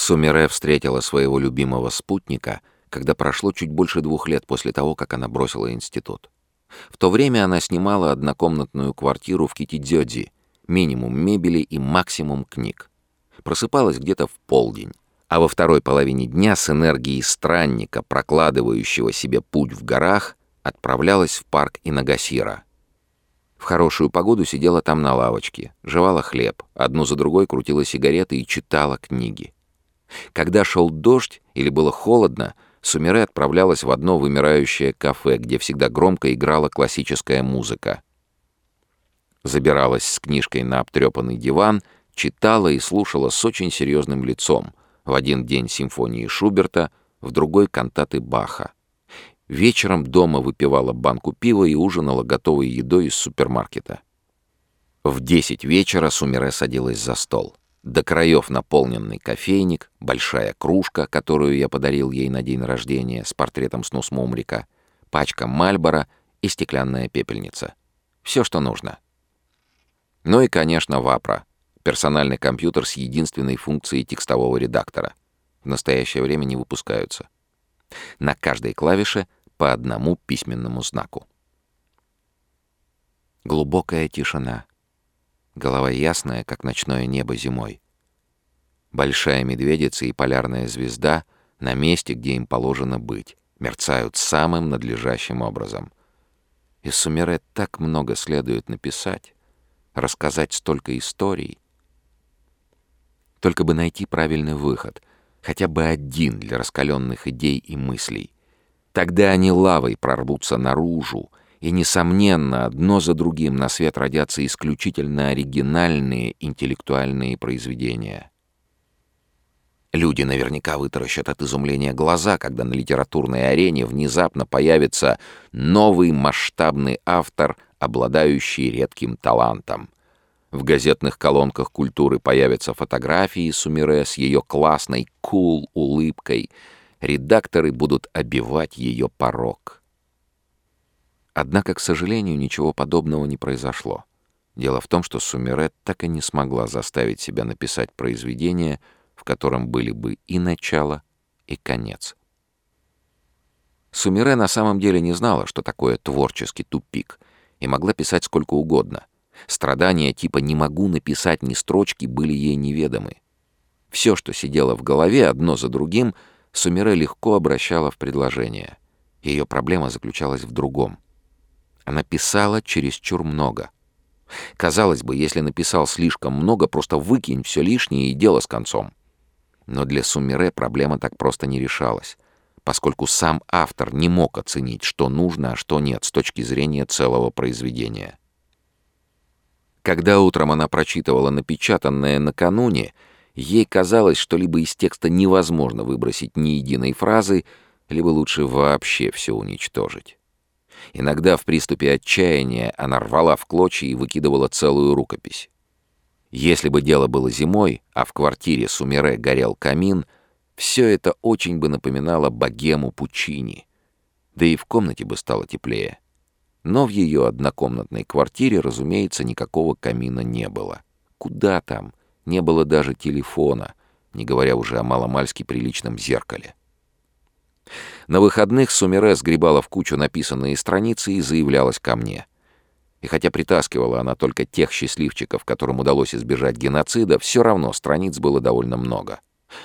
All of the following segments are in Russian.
Сумере встретила своего любимого спутника, когда прошло чуть больше двух лет после того, как она бросила институт. В то время она снимала однокомнатную квартиру в Китидзёдзи, минимум мебели и максимум книг. Просыпалась где-то в полдень, а во второй половине дня с энергией странника, прокладывающего себе путь в горах, отправлялась в парк Инагасира. В хорошую погоду сидела там на лавочке, жевала хлеб, одну за другой крутила сигареты и читала книги. Когда шел дождь или было холодно, Сумире отправлялась в одно вымирающее кафе, где всегда громко играла классическая музыка. Забиралась с книжкой на обтрепанный диван, читала и слушала с очень серьезным лицом. В один день симфонии Шуберта, в другой — кантаты Баха. Вечером дома выпивала банку пива и ужинала готовой едой из супермаркета. В десять вечера Сумире садилась за стол до краев наполненный кофейник, большая кружка, которую я подарил ей на день рождения с портретом Снус Мумрика, пачка Мальбора и стеклянная пепельница. Все, что нужно. Ну и, конечно, Вапра, персональный компьютер с единственной функцией текстового редактора. В настоящее время не выпускаются. На каждой клавише по одному письменному знаку. Глубокая тишина — голова ясная, как ночное небо зимой. Большая медведица и полярная звезда на месте, где им положено быть, мерцают самым надлежащим образом. И Сумере так много следует написать, рассказать столько историй. Только бы найти правильный выход, хотя бы один для раскаленных идей и мыслей. Тогда они лавой прорвутся наружу, и, несомненно, одно за другим на свет родятся исключительно оригинальные интеллектуальные произведения. Люди наверняка вытаращат от изумления глаза, когда на литературной арене внезапно появится новый масштабный автор, обладающий редким талантом. В газетных колонках культуры появятся фотографии Сумире с ее классной кул-улыбкой. Редакторы будут обивать ее порог. Однако, к сожалению, ничего подобного не произошло. Дело в том, что Сумерет так и не смогла заставить себя написать произведение, в котором были бы и начало, и конец. Сумире на самом деле не знала, что такое творческий тупик, и могла писать сколько угодно. Страдания типа «не могу написать ни строчки» были ей неведомы. Все, что сидело в голове одно за другим, Сумире легко обращала в предложение. Ее проблема заключалась в другом — она писала чересчур много. Казалось бы, если написал слишком много, просто выкинь все лишнее и дело с концом. Но для Сумире проблема так просто не решалась, поскольку сам автор не мог оценить, что нужно, а что нет с точки зрения целого произведения. Когда утром она прочитывала напечатанное накануне, ей казалось, что либо из текста невозможно выбросить ни единой фразы, либо лучше вообще все уничтожить. Иногда в приступе отчаяния она рвала в клочья и выкидывала целую рукопись. Если бы дело было зимой, а в квартире Сумере горел камин, все это очень бы напоминало богему Пучини. Да и в комнате бы стало теплее. Но в ее однокомнатной квартире, разумеется, никакого камина не было. Куда там? Не было даже телефона, не говоря уже о маломальски приличном зеркале. На выходных Сумере сгребала в кучу написанные страницы и заявлялась ко мне. И хотя притаскивала она только тех счастливчиков, которым удалось избежать геноцида, все равно страниц было довольно много.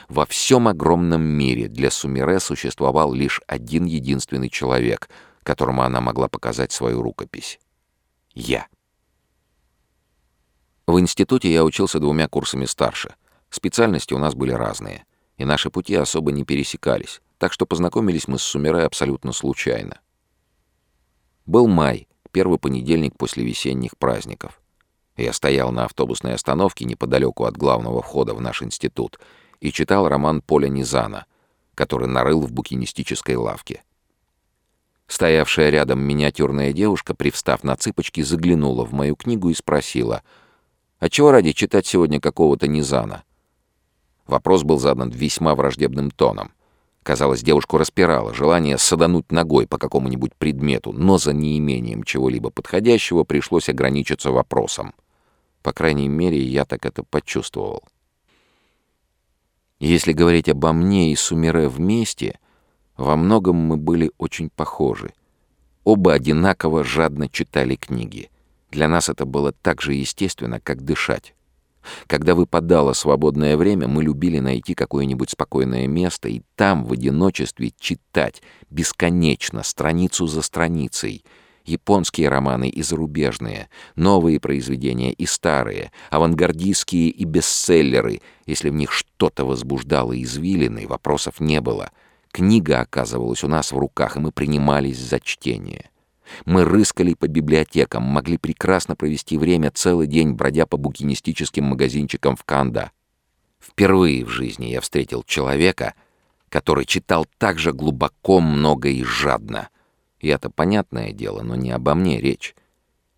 Во всем огромном мире для Сумере существовал лишь один единственный человек, которому она могла показать свою рукопись. Я. В институте я учился двумя курсами старше. Специальности у нас были разные, и наши пути особо не пересекались так что познакомились мы с Сумерой абсолютно случайно. Был май, первый понедельник после весенних праздников. Я стоял на автобусной остановке неподалеку от главного входа в наш институт и читал роман Поля Низана, который нарыл в букинистической лавке. Стоявшая рядом миниатюрная девушка, привстав на цыпочки, заглянула в мою книгу и спросила, «А чего ради читать сегодня какого-то Низана?» Вопрос был задан весьма враждебным тоном — Казалось, девушку распирало желание садануть ногой по какому-нибудь предмету, но за неимением чего-либо подходящего пришлось ограничиться вопросом. По крайней мере, я так это почувствовал. Если говорить обо мне и Сумире вместе, во многом мы были очень похожи. Оба одинаково жадно читали книги. Для нас это было так же естественно, как дышать. Когда выпадало свободное время, мы любили найти какое-нибудь спокойное место и там, в одиночестве, читать бесконечно, страницу за страницей. Японские романы и зарубежные, новые произведения и старые, авангардистские и бестселлеры. Если в них что-то возбуждало извилины, вопросов не было. Книга оказывалась у нас в руках, и мы принимались за чтение. Мы рыскали по библиотекам, могли прекрасно провести время целый день, бродя по букинистическим магазинчикам в Канда. Впервые в жизни я встретил человека, который читал так же глубоко, много и жадно. И это понятное дело, но не обо мне речь.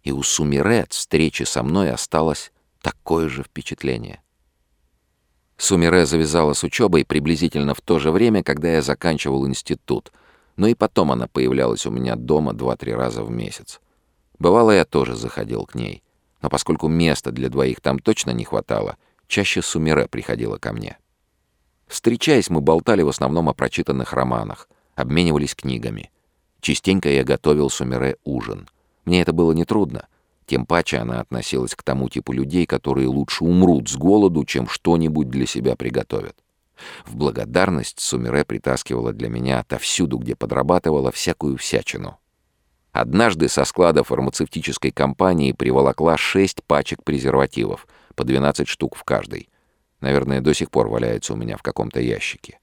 И у Сумире от встречи со мной осталось такое же впечатление. Сумире завязала с учебой приблизительно в то же время, когда я заканчивал институт — но и потом она появлялась у меня дома два-три раза в месяц. Бывало, я тоже заходил к ней. Но поскольку места для двоих там точно не хватало, чаще Сумире приходила ко мне. Встречаясь, мы болтали в основном о прочитанных романах, обменивались книгами. Частенько я готовил Сумире ужин. Мне это было нетрудно. Тем паче она относилась к тому типу людей, которые лучше умрут с голоду, чем что-нибудь для себя приготовят. В благодарность Сумире притаскивала для меня отовсюду, где подрабатывала, всякую всячину. Однажды со склада фармацевтической компании приволокла шесть пачек презервативов, по 12 штук в каждой. Наверное, до сих пор валяется у меня в каком-то ящике.